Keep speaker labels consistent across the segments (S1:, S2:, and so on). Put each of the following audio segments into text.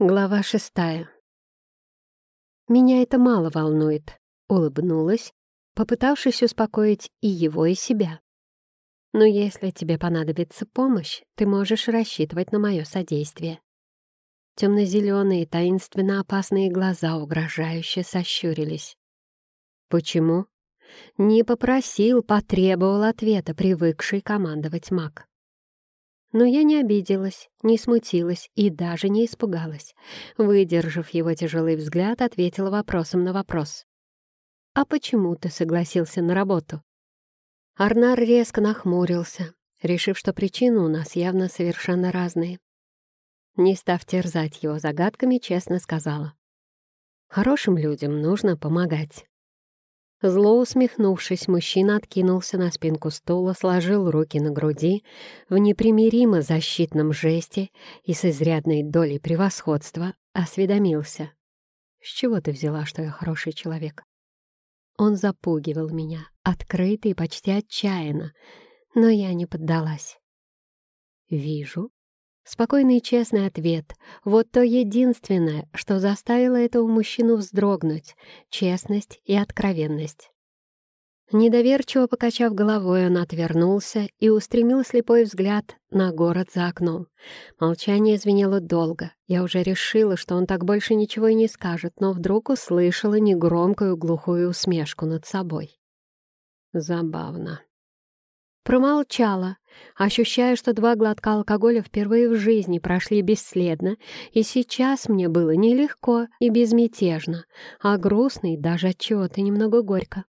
S1: Глава шестая. Меня это мало волнует, улыбнулась, попытавшись успокоить и его, и себя. Но если тебе понадобится помощь, ты можешь рассчитывать на мое содействие. Темно-зеленые, таинственно опасные глаза угрожающе сощурились. Почему? Не попросил, потребовал ответа, привыкший командовать маг. Но я не обиделась, не смутилась и даже не испугалась. Выдержав его тяжелый взгляд, ответила вопросом на вопрос. «А почему ты согласился на работу?» Арнар резко нахмурился, решив, что причины у нас явно совершенно разные. Не став терзать его загадками, честно сказала. «Хорошим людям нужно помогать. Зло усмехнувшись, мужчина откинулся на спинку стула, сложил руки на груди в непримиримо защитном жесте и с изрядной долей превосходства осведомился. «С чего ты взяла, что я хороший человек?» Он запугивал меня, открыто и почти отчаянно, но я не поддалась. «Вижу», Спокойный и честный ответ — вот то единственное, что заставило этого мужчину вздрогнуть — честность и откровенность. Недоверчиво покачав головой, он отвернулся и устремил слепой взгляд на город за окном. Молчание звенело долго. Я уже решила, что он так больше ничего и не скажет, но вдруг услышала негромкую глухую усмешку над собой. Забавно. Промолчала, ощущая, что два глотка алкоголя впервые в жизни прошли бесследно, и сейчас мне было нелегко и безмятежно, а грустно и даже от чего-то немного горько.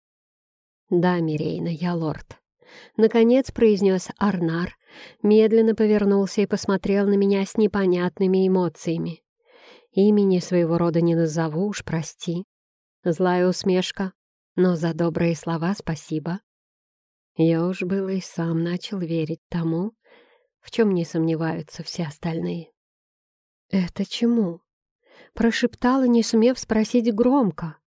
S1: «Да, Мирейна, я лорд», — наконец произнес Арнар, медленно повернулся и посмотрел на меня с непонятными эмоциями. «Имени своего рода не назову, уж прости». Злая усмешка, но за добрые слова спасибо. Я уж было и сам начал верить тому, в чем не сомневаются все остальные. «Это чему?» — прошептала, не сумев спросить громко.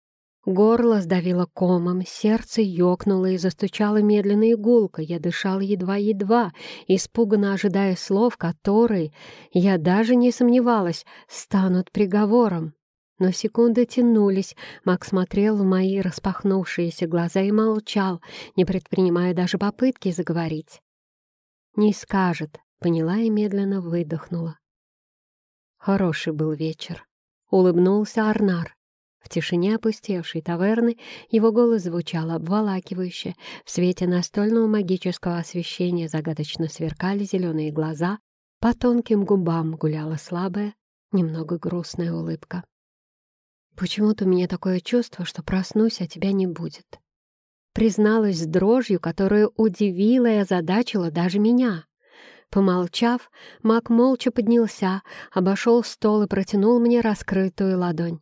S1: Горло сдавило комом, сердце ёкнуло и застучало медленно и гулко. Я дышала едва-едва, испуганно ожидая слов, которые, я даже не сомневалась, станут приговором. Но секунды тянулись, Мак смотрел в мои распахнувшиеся глаза и молчал, не предпринимая даже попытки заговорить. «Не скажет», — поняла и медленно выдохнула. Хороший был вечер. Улыбнулся Арнар. В тишине опустевшей таверны его голос звучал обволакивающе. В свете настольного магического освещения загадочно сверкали зеленые глаза, по тонким губам гуляла слабая, немного грустная улыбка. Почему-то у меня такое чувство, что проснусь, а тебя не будет. Призналась с дрожью, которая удивила и озадачила даже меня. Помолчав, маг молча поднялся, обошел стол и протянул мне раскрытую ладонь.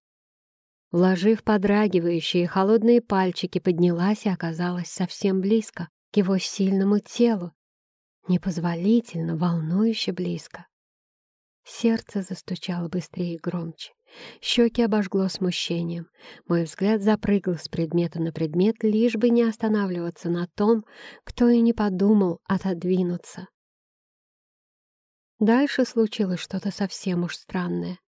S1: Вложив подрагивающие холодные пальчики, поднялась и оказалась совсем близко к его сильному телу. Непозволительно, волнующе близко. Сердце застучало быстрее и громче. Щеки обожгло смущением. Мой взгляд запрыгал с предмета на предмет, лишь бы не останавливаться на том, кто и не подумал отодвинуться. Дальше случилось что-то совсем уж странное.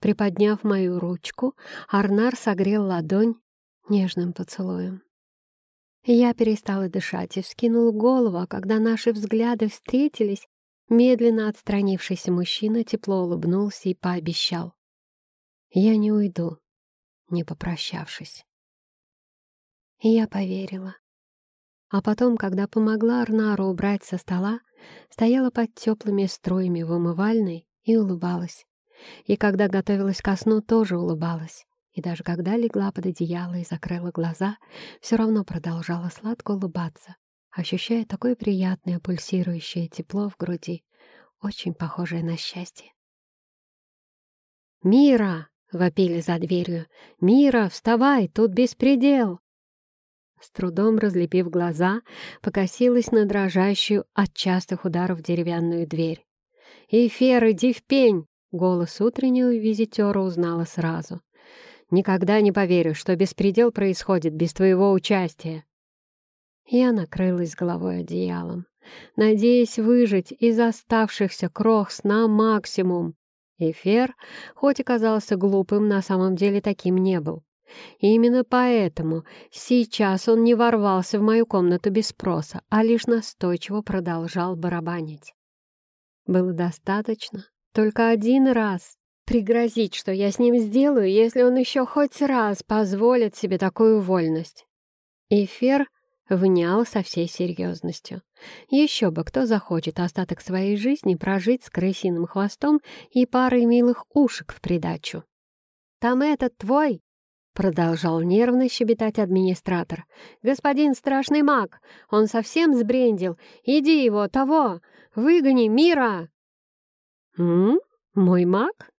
S1: Приподняв мою ручку, Арнар согрел ладонь нежным поцелуем. Я перестала дышать и вскинул голову, а когда наши взгляды встретились, медленно отстранившийся мужчина тепло улыбнулся и пообещал. Я не уйду, не попрощавшись. И я поверила. А потом, когда помогла Арнару убрать со стола, стояла под теплыми струями в умывальной и улыбалась. И когда готовилась ко сну, тоже улыбалась. И даже когда легла под одеяло и закрыла глаза, все равно продолжала сладко улыбаться, ощущая такое приятное пульсирующее тепло в груди, очень похожее на счастье. «Мира!» Вопили за дверью. «Мира, вставай, тут беспредел!» С трудом разлепив глаза, покосилась на дрожащую от частых ударов деревянную дверь. «Эфер, иди в пень!» Голос утреннего визитера узнала сразу. «Никогда не поверю, что беспредел происходит без твоего участия!» Я накрылась головой одеялом, надеясь выжить из оставшихся крох сна максимум. Эфир, хоть и казался глупым, на самом деле таким не был. Именно поэтому сейчас он не ворвался в мою комнату без спроса, а лишь настойчиво продолжал барабанить. Было достаточно только один раз пригрозить, что я с ним сделаю, если он еще хоть раз позволит себе такую вольность. Эфир внял со всей серьезностью. Еще бы кто захочет остаток своей жизни прожить с крысиным хвостом и парой милых ушек в придачу. «Там этот твой!» — продолжал нервно щебетать администратор. «Господин страшный маг! Он совсем сбрендил! Иди его, того! Выгони, Мира!» «М? Мой маг?»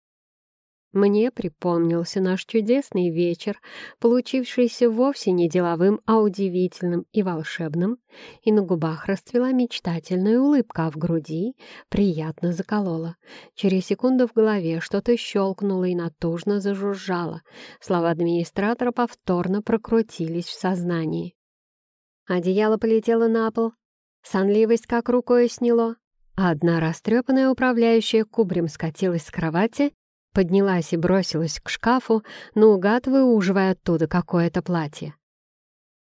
S1: Мне припомнился наш чудесный вечер, получившийся вовсе не деловым, а удивительным и волшебным, и на губах расцвела мечтательная улыбка, а в груди приятно заколола. Через секунду в голове что-то щелкнуло и натужно зажужжало. Слова администратора повторно прокрутились в сознании. Одеяло полетело на пол, сонливость как рукой сняло, а одна растрепанная управляющая кубрем скатилась с кровати поднялась и бросилась к шкафу, наугад выуживая оттуда какое-то платье.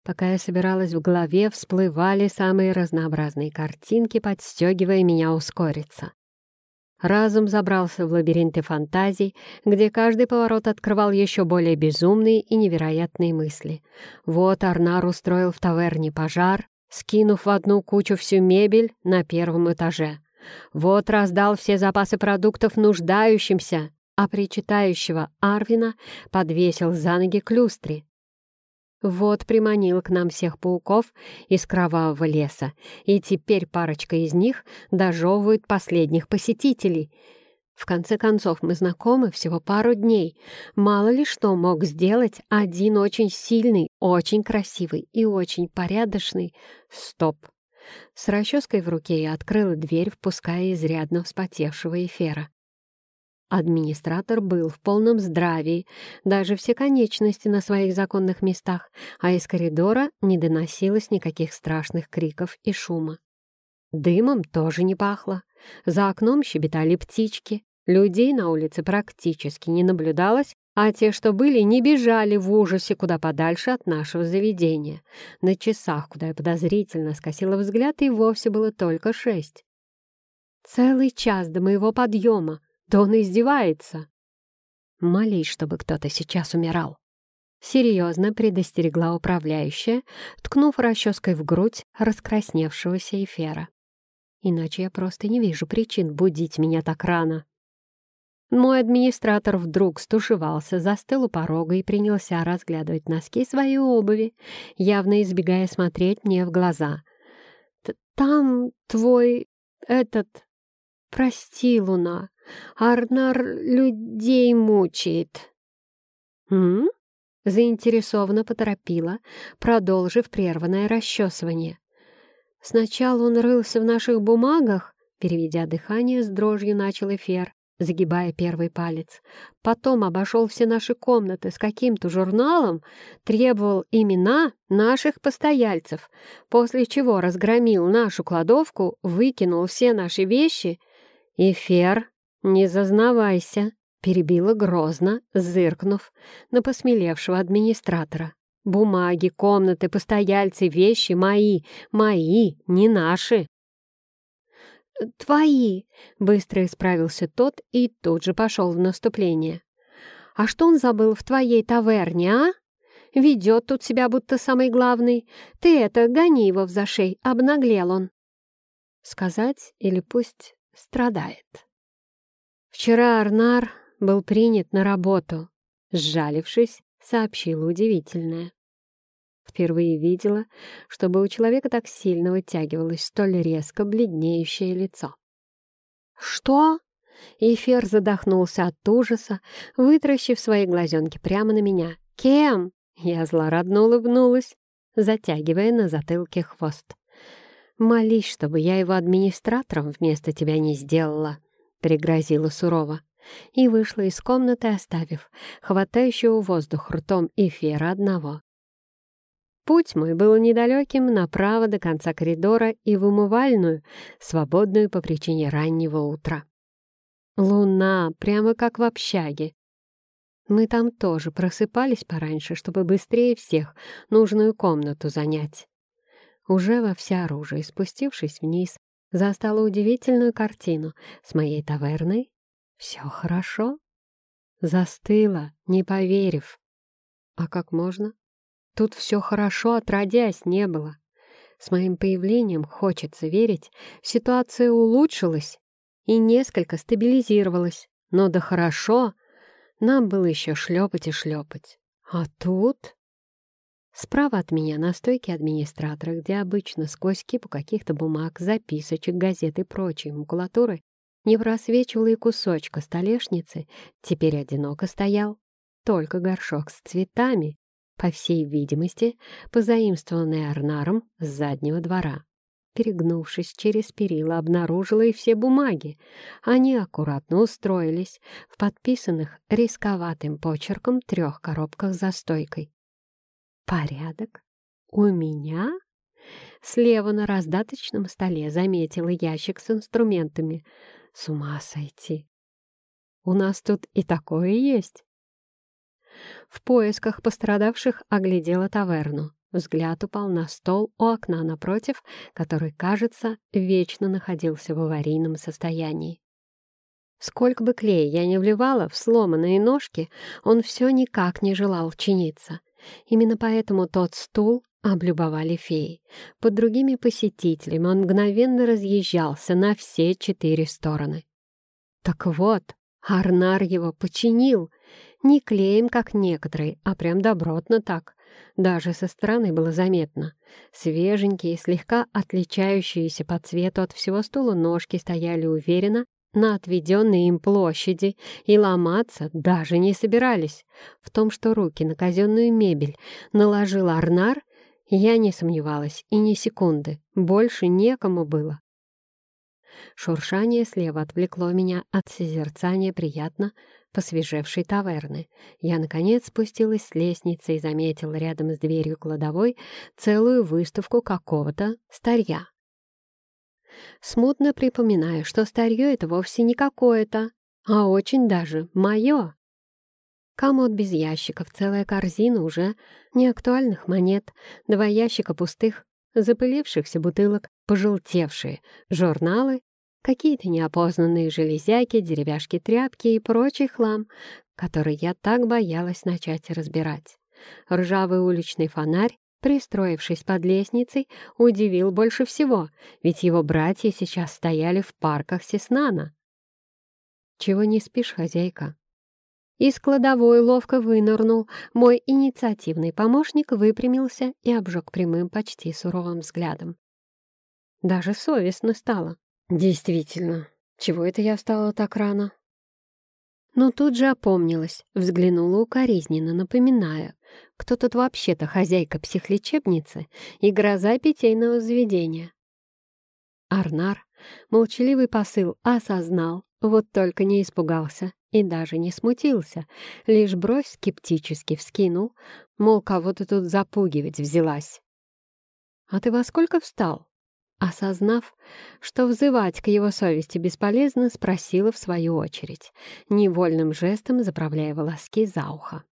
S1: Пока я собиралась в голове, всплывали самые разнообразные картинки, подстегивая меня ускориться. Разум забрался в лабиринты фантазий, где каждый поворот открывал еще более безумные и невероятные мысли. Вот Арнар устроил в таверне пожар, скинув в одну кучу всю мебель на первом этаже. Вот раздал все запасы продуктов нуждающимся, а причитающего Арвина подвесил за ноги клюстри. Вот приманил к нам всех пауков из кровавого леса, и теперь парочка из них дожевывает последних посетителей. В конце концов, мы знакомы всего пару дней. Мало ли что мог сделать один очень сильный, очень красивый и очень порядочный. Стоп! С расческой в руке я открыла дверь, впуская изрядно вспотевшего эфира. Администратор был в полном здравии, даже все конечности на своих законных местах, а из коридора не доносилось никаких страшных криков и шума. Дымом тоже не пахло. За окном щебетали птички. Людей на улице практически не наблюдалось, а те, что были, не бежали в ужасе куда подальше от нашего заведения. На часах, куда я подозрительно скосила взгляд, и вовсе было только шесть. Целый час до моего подъема, да он издевается. Молись, чтобы кто-то сейчас умирал. Серьезно предостерегла управляющая, ткнув расческой в грудь раскрасневшегося эфира. Иначе я просто не вижу причин будить меня так рано. Мой администратор вдруг стушевался, застыл у порога и принялся разглядывать носки своей обуви, явно избегая смотреть мне в глаза. «Там твой... этот... Прости, Луна, Арнар людей мучает». «М?» — заинтересованно поторопила, продолжив прерванное расчесывание. «Сначала он рылся в наших бумагах», — переведя дыхание, с дрожью начал эфир, загибая первый палец. Потом обошел все наши комнаты с каким-то журналом, требовал имена наших постояльцев, после чего разгромил нашу кладовку, выкинул все наши вещи. Эфир «Не зазнавайся», — перебила грозно, зыркнув на посмелевшего администратора. «Бумаги, комнаты, постояльцы, вещи мои, мои, не наши». «Твои!» — быстро исправился тот и тут же пошел в наступление. «А что он забыл в твоей таверне, а? Ведет тут себя, будто самый главный. Ты это, гони его в зашей, обнаглел он». Сказать или пусть страдает. Вчера Арнар был принят на работу. Сжалившись, сообщила удивительное. Впервые видела, чтобы у человека так сильно вытягивалось столь резко бледнеющее лицо. «Что?» Эфир задохнулся от ужаса, вытращив свои глазенки прямо на меня. «Кем?» Я злорадно улыбнулась, затягивая на затылке хвост. «Молись, чтобы я его администратором вместо тебя не сделала», пригрозила сурово и вышла из комнаты, оставив хватающего воздух ртом эфира одного. Путь мой был недалеким, направо до конца коридора и в умывальную, свободную по причине раннего утра. Луна, прямо как в общаге. Мы там тоже просыпались пораньше, чтобы быстрее всех нужную комнату занять. Уже во всеоружии, спустившись вниз, застала удивительную картину. С моей таверной все хорошо. Застыла, не поверив. А как можно? Тут все хорошо, отродясь, не было. С моим появлением, хочется верить, ситуация улучшилась и несколько стабилизировалась. Но да хорошо, нам было еще шлепать и шлепать. А тут... Справа от меня на стойке администратора, где обычно сквозь кипу каких-то бумаг, записочек, газет и прочей макулатуры не просвечивала и кусочка столешницы, теперь одиноко стоял только горшок с цветами, по всей видимости, позаимствованный Арнаром с заднего двора. Перегнувшись через перила, обнаружила и все бумаги. Они аккуратно устроились в подписанных рисковатым почерком трех коробках за стойкой. Порядок? У меня? Слева на раздаточном столе заметила ящик с инструментами. С ума сойти! У нас тут и такое есть. В поисках пострадавших оглядела таверну. Взгляд упал на стол у окна напротив, который, кажется, вечно находился в аварийном состоянии. Сколько бы клея я не вливала в сломанные ножки, он все никак не желал чиниться. Именно поэтому тот стул облюбовали феи. Под другими посетителями он мгновенно разъезжался на все четыре стороны. Так вот, Арнар его починил. Не клеем, как некоторые, а прям добротно так. Даже со стороны было заметно. Свеженькие, слегка отличающиеся по цвету от всего стула ножки стояли уверенно на отведенной им площади и ломаться даже не собирались. В том, что руки на казенную мебель наложил Арнар, я не сомневалась и ни секунды. Больше некому было. Шуршание слева отвлекло меня от созерцания приятно посвежевшей таверны. Я, наконец, спустилась с лестницы и заметила рядом с дверью кладовой целую выставку какого-то старья. Смутно припоминаю, что старье это вовсе не какое-то, а очень даже мое. Комод без ящиков, целая корзина уже неактуальных монет, два ящика пустых, запылившихся бутылок, пожелтевшие журналы какие-то неопознанные железяки, деревяшки-тряпки и прочий хлам, который я так боялась начать разбирать. Ржавый уличный фонарь, пристроившись под лестницей, удивил больше всего, ведь его братья сейчас стояли в парках Сеснана. «Чего не спишь, хозяйка?» Из кладовой ловко вынырнул. Мой инициативный помощник выпрямился и обжег прямым, почти суровым взглядом. Даже совестно стало. Действительно, чего это я встала так рано? Но тут же опомнилась, взглянула укоризненно, напоминая, кто тут вообще-то хозяйка психлечебницы и гроза питейного заведения. Арнар молчаливый посыл осознал, вот только не испугался и даже не смутился, лишь бровь скептически вскинул, мол, кого ты тут запугивать взялась. «А ты во сколько встал?» Осознав, что взывать к его совести бесполезно, спросила в свою очередь, невольным жестом заправляя волоски за ухо.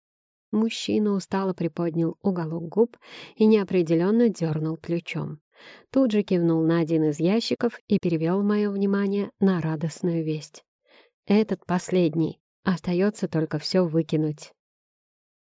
S1: Мужчина устало приподнял уголок губ и неопределенно дернул плечом. Тут же кивнул на один из ящиков и перевел мое внимание на радостную весть. Этот последний. Остается только все выкинуть.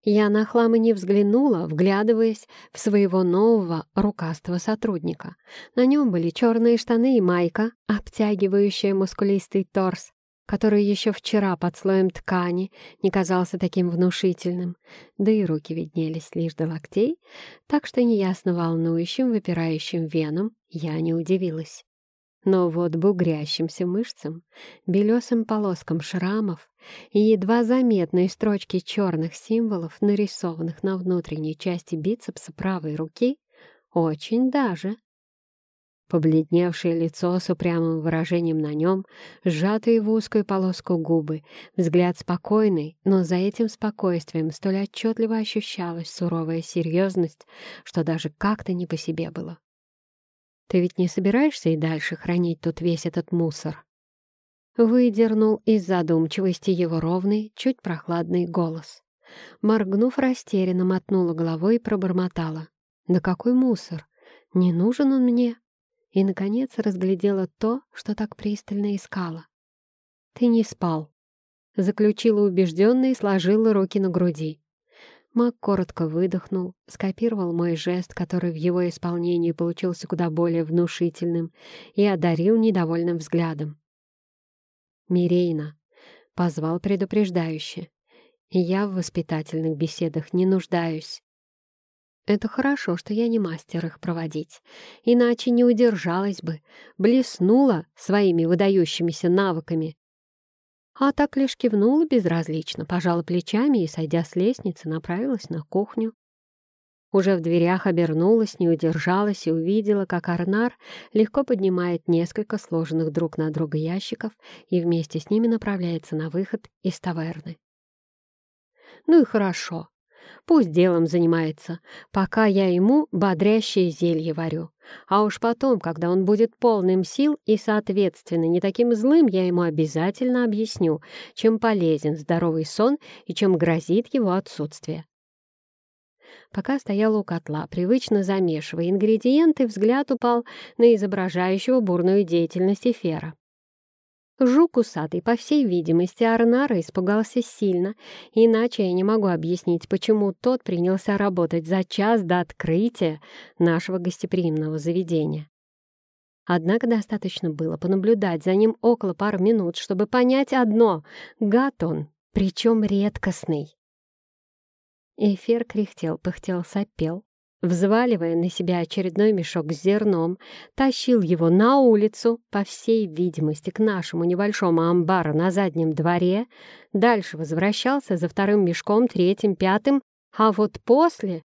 S1: Я на хлам и не взглянула, вглядываясь в своего нового рукастого сотрудника. На нем были черные штаны и майка, обтягивающая мускулистый торс, который еще вчера под слоем ткани не казался таким внушительным, да и руки виднелись лишь до локтей, так что неясно волнующим, выпирающим венам я не удивилась. Но вот бугрящимся мышцам, белесым полоскам шрамов и едва заметной строчки черных символов, нарисованных на внутренней части бицепса правой руки, очень даже. Побледневшее лицо с упрямым выражением на нем, сжатые в узкую полоску губы, взгляд спокойный, но за этим спокойствием столь отчетливо ощущалась суровая серьезность, что даже как-то не по себе было. Ты ведь не собираешься и дальше хранить тут весь этот мусор? Выдернул из задумчивости его ровный, чуть прохладный голос. Моргнув растерянно, мотнула головой и пробормотала. «Да какой мусор! Не нужен он мне!» И, наконец, разглядела то, что так пристально искала. «Ты не спал», — заключила убежденно и сложила руки на груди. Мак коротко выдохнул, скопировал мой жест, который в его исполнении получился куда более внушительным, и одарил недовольным взглядом. «Мирейна», — позвал предупреждающе. «Я в воспитательных беседах не нуждаюсь». Это хорошо, что я не мастер их проводить, иначе не удержалась бы, блеснула своими выдающимися навыками а так лишь кивнула безразлично, пожала плечами и, сойдя с лестницы, направилась на кухню. Уже в дверях обернулась, не удержалась и увидела, как Арнар легко поднимает несколько сложенных друг на друга ящиков и вместе с ними направляется на выход из таверны. Ну и хорошо. Пусть делом занимается, пока я ему бодрящее зелье варю. А уж потом, когда он будет полным сил и, соответственно, не таким злым, я ему обязательно объясню, чем полезен здоровый сон и чем грозит его отсутствие. Пока стояла у котла, привычно замешивая ингредиенты, взгляд упал на изображающего бурную деятельность эфира. Жук усатый, по всей видимости, Арнара испугался сильно, иначе я не могу объяснить, почему тот принялся работать за час до открытия нашего гостеприимного заведения. Однако достаточно было понаблюдать за ним около пары минут, чтобы понять одно — гад он, причем редкостный. Эфир кряхтел, пыхтел, сопел, взваливая на себя очередной мешок с зерном, тащил его на улицу, по всей видимости, к нашему небольшому амбару на заднем дворе, дальше возвращался за вторым мешком, третьим, пятым, а вот после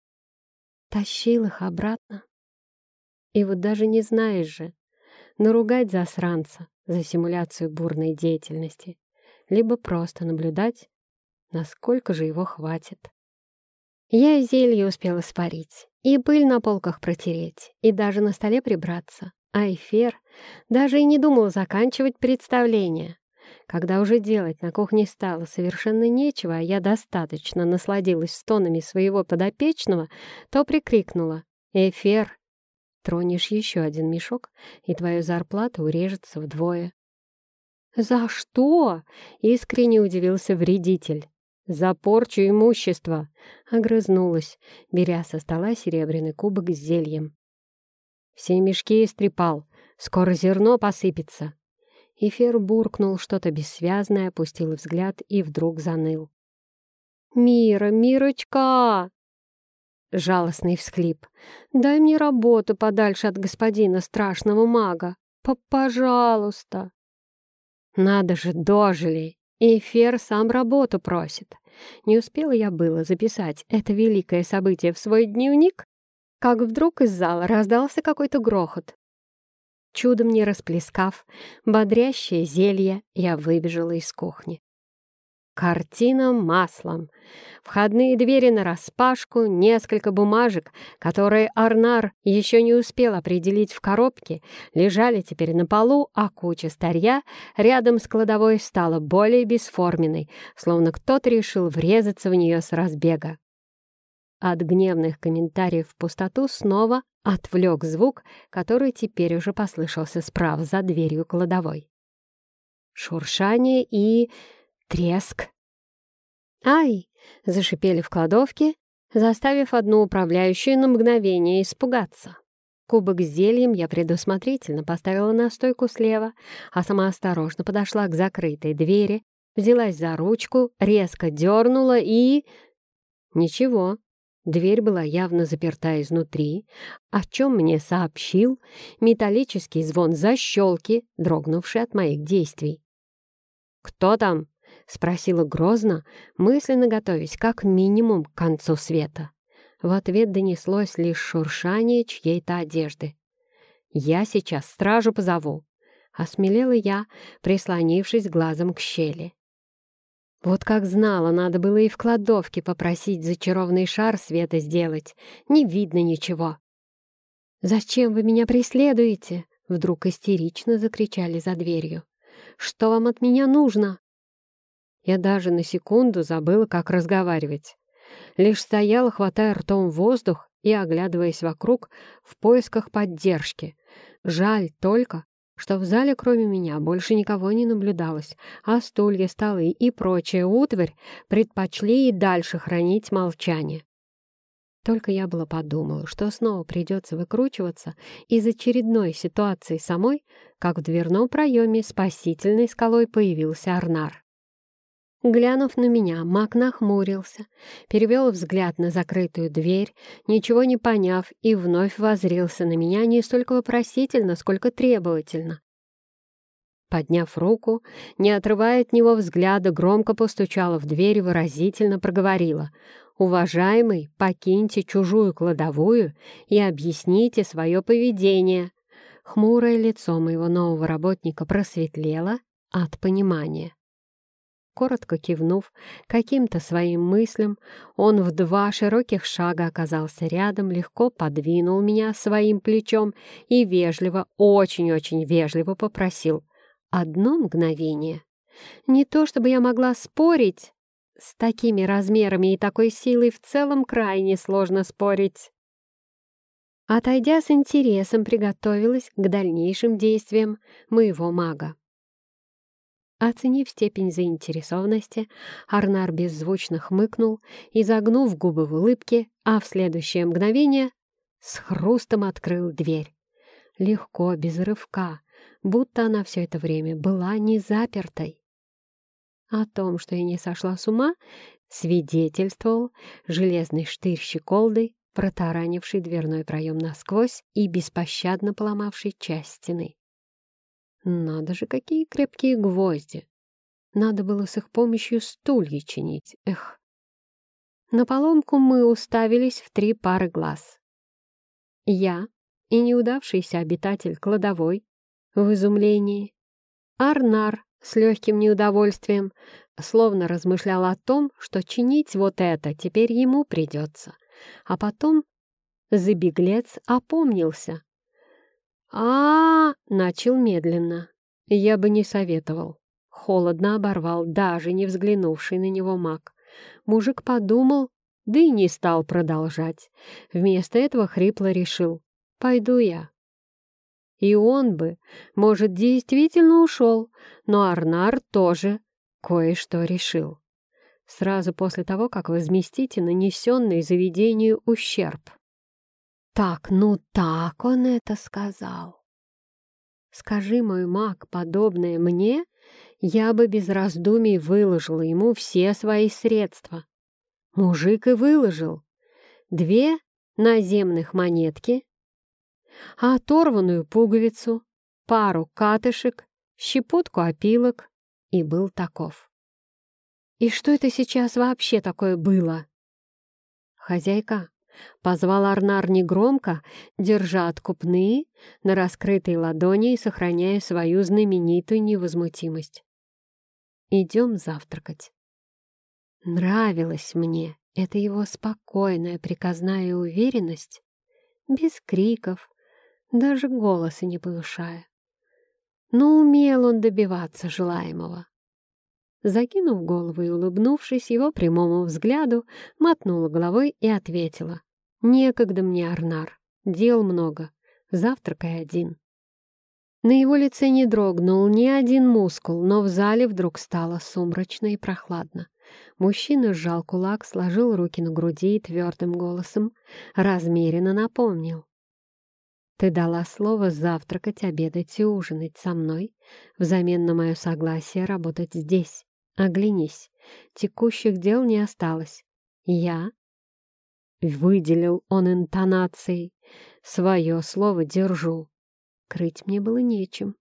S1: тащил их обратно. И вот даже не знаешь же, наругать засранца за симуляцию бурной деятельности, либо просто наблюдать, насколько же его хватит. Я зелье успела спарить, и пыль на полках протереть, и даже на столе прибраться. А Эфир даже и не думал заканчивать представление. Когда уже делать на кухне стало совершенно нечего, а я достаточно насладилась стонами своего подопечного, то прикрикнула «Эфир, тронешь еще один мешок, и твоя зарплата урежется вдвое». «За что?» — искренне удивился вредитель. «За порчу имущества!» — огрызнулась, беря со стола серебряный кубок с зельем. «Все мешки истрепал, скоро зерно посыпется!» Эфир буркнул что-то бессвязное, опустил взгляд и вдруг заныл. «Мира, Мирочка!» Жалостный всхлип. «Дай мне работу подальше от господина страшного мага. П Пожалуйста!» «Надо же, дожили!» И Фер сам работу просит. Не успела я было записать это великое событие в свой дневник, как вдруг из зала раздался какой-то грохот. Чудом не расплескав бодрящее зелье, я выбежала из кухни. Картина маслом. Входные двери нараспашку, несколько бумажек, которые Арнар еще не успел определить в коробке, лежали теперь на полу, а куча старья рядом с кладовой стала более бесформенной, словно кто-то решил врезаться в нее с разбега. От гневных комментариев в пустоту снова отвлек звук, который теперь уже послышался справа за дверью кладовой. Шуршание и Треск. «Ай!» — зашипели в кладовке, заставив одну управляющую на мгновение испугаться. Кубок с зельем я предусмотрительно поставила на стойку слева, а сама осторожно подошла к закрытой двери, взялась за ручку, резко дернула и... Ничего, дверь была явно заперта изнутри, о чем мне сообщил металлический звон защелки, дрогнувший от моих действий. «Кто там?» — спросила грозно, мысленно готовясь как минимум к концу света. В ответ донеслось лишь шуршание чьей-то одежды. «Я сейчас стражу позову», — осмелела я, прислонившись глазом к щели. Вот как знала, надо было и в кладовке попросить зачарованный шар света сделать. Не видно ничего. «Зачем вы меня преследуете?» — вдруг истерично закричали за дверью. Что вам от меня нужно?» Я даже на секунду забыла, как разговаривать. Лишь стояла, хватая ртом воздух и оглядываясь вокруг в поисках поддержки. Жаль только, что в зале кроме меня больше никого не наблюдалось, а стулья, столы и прочая утварь предпочли и дальше хранить молчание. Только я было подумала, что снова придется выкручиваться из очередной ситуации самой, как в дверном проеме спасительной скалой появился Арнар. Глянув на меня, маг нахмурился, перевел взгляд на закрытую дверь, ничего не поняв, и вновь возрился на меня не столько вопросительно, сколько требовательно. Подняв руку, не отрывая от него взгляда, громко постучала в дверь и выразительно проговорила. «Уважаемый, покиньте чужую кладовую и объясните свое поведение». Хмурое лицо моего нового работника просветлело от понимания. Коротко кивнув каким-то своим мыслям, он в два широких шага оказался рядом, легко подвинул меня своим плечом и вежливо, очень-очень вежливо попросил «одно мгновение». Не то чтобы я могла спорить, с такими размерами и такой силой в целом крайне сложно спорить. Отойдя с интересом, приготовилась к дальнейшим действиям моего мага. Оценив степень заинтересованности, Арнар беззвучно хмыкнул, изогнув губы в улыбке, а в следующее мгновение с хрустом открыл дверь. Легко, без рывка, будто она все это время была не запертой. О том, что я не сошла с ума, свидетельствовал железный штырь щеколды, протаранивший дверной проем насквозь и беспощадно поломавший часть стены. Надо же, какие крепкие гвозди! Надо было с их помощью стулья чинить, эх! На поломку мы уставились в три пары глаз. Я и неудавшийся обитатель кладовой в изумлении. Арнар с легким неудовольствием, словно размышлял о том, что чинить вот это теперь ему придется. А потом забеглец опомнился а, начал медленно. Я бы не советовал. Холодно оборвал, даже не взглянувший на него маг. Мужик подумал, да и не стал продолжать. Вместо этого хрипло решил. «Пойду я». И он бы, может, действительно ушел, но Арнар тоже кое-что решил. Сразу после того, как возместите нанесенный заведению ущерб. Так, ну так он это сказал. Скажи, мой маг, подобное мне, я бы без раздумий выложила ему все свои средства. Мужик и выложил. Две наземных монетки, оторванную пуговицу, пару катышек, щепотку опилок, и был таков. И что это сейчас вообще такое было? Хозяйка, Позвал Арнар негромко, держа откупные на раскрытой ладони и сохраняя свою знаменитую невозмутимость. «Идем завтракать». Нравилась мне эта его спокойная приказная уверенность, без криков, даже голоса не повышая. Но умел он добиваться желаемого. Закинув голову и улыбнувшись его прямому взгляду, мотнула головой и ответила. «Некогда мне, Арнар. Дел много. Завтракай один». На его лице не дрогнул ни один мускул, но в зале вдруг стало сумрачно и прохладно. Мужчина сжал кулак, сложил руки на груди и твердым голосом размеренно напомнил. «Ты дала слово завтракать, обедать и ужинать со мной взамен на мое согласие работать здесь. Оглянись, текущих дел не осталось. Я Выделил он интонацией. Свое слово держу. Крыть мне было нечем.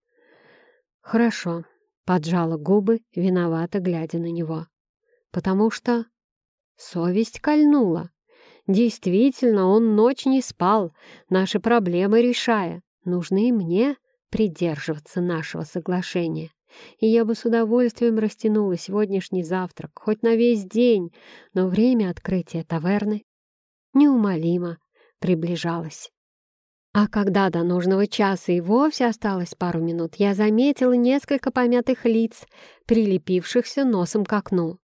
S1: Хорошо, поджала губы, виновато глядя на него. Потому что совесть кольнула. Действительно, он ночь не спал, наши проблемы решая. Нужны мне придерживаться нашего соглашения. И я бы с удовольствием растянула сегодняшний завтрак, хоть на весь день, но время открытия таверны неумолимо приближалась. А когда до нужного часа и вовсе осталось пару минут, я заметила несколько помятых лиц, прилепившихся носом к окну.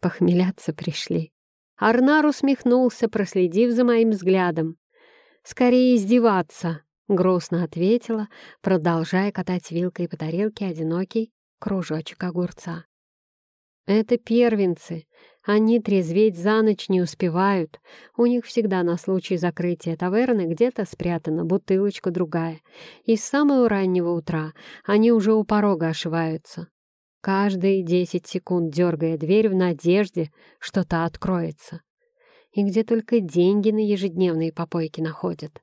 S1: Похмеляться пришли. Арнар усмехнулся, проследив за моим взглядом. «Скорее издеваться», — грустно ответила, продолжая катать вилкой по тарелке одинокий кружочек огурца. «Это первенцы. Они трезветь за ночь не успевают. У них всегда на случай закрытия таверны где-то спрятана бутылочка другая. И с самого раннего утра они уже у порога ошиваются. Каждые десять секунд дергая дверь в надежде, что та откроется. И где только деньги на ежедневные попойки находят.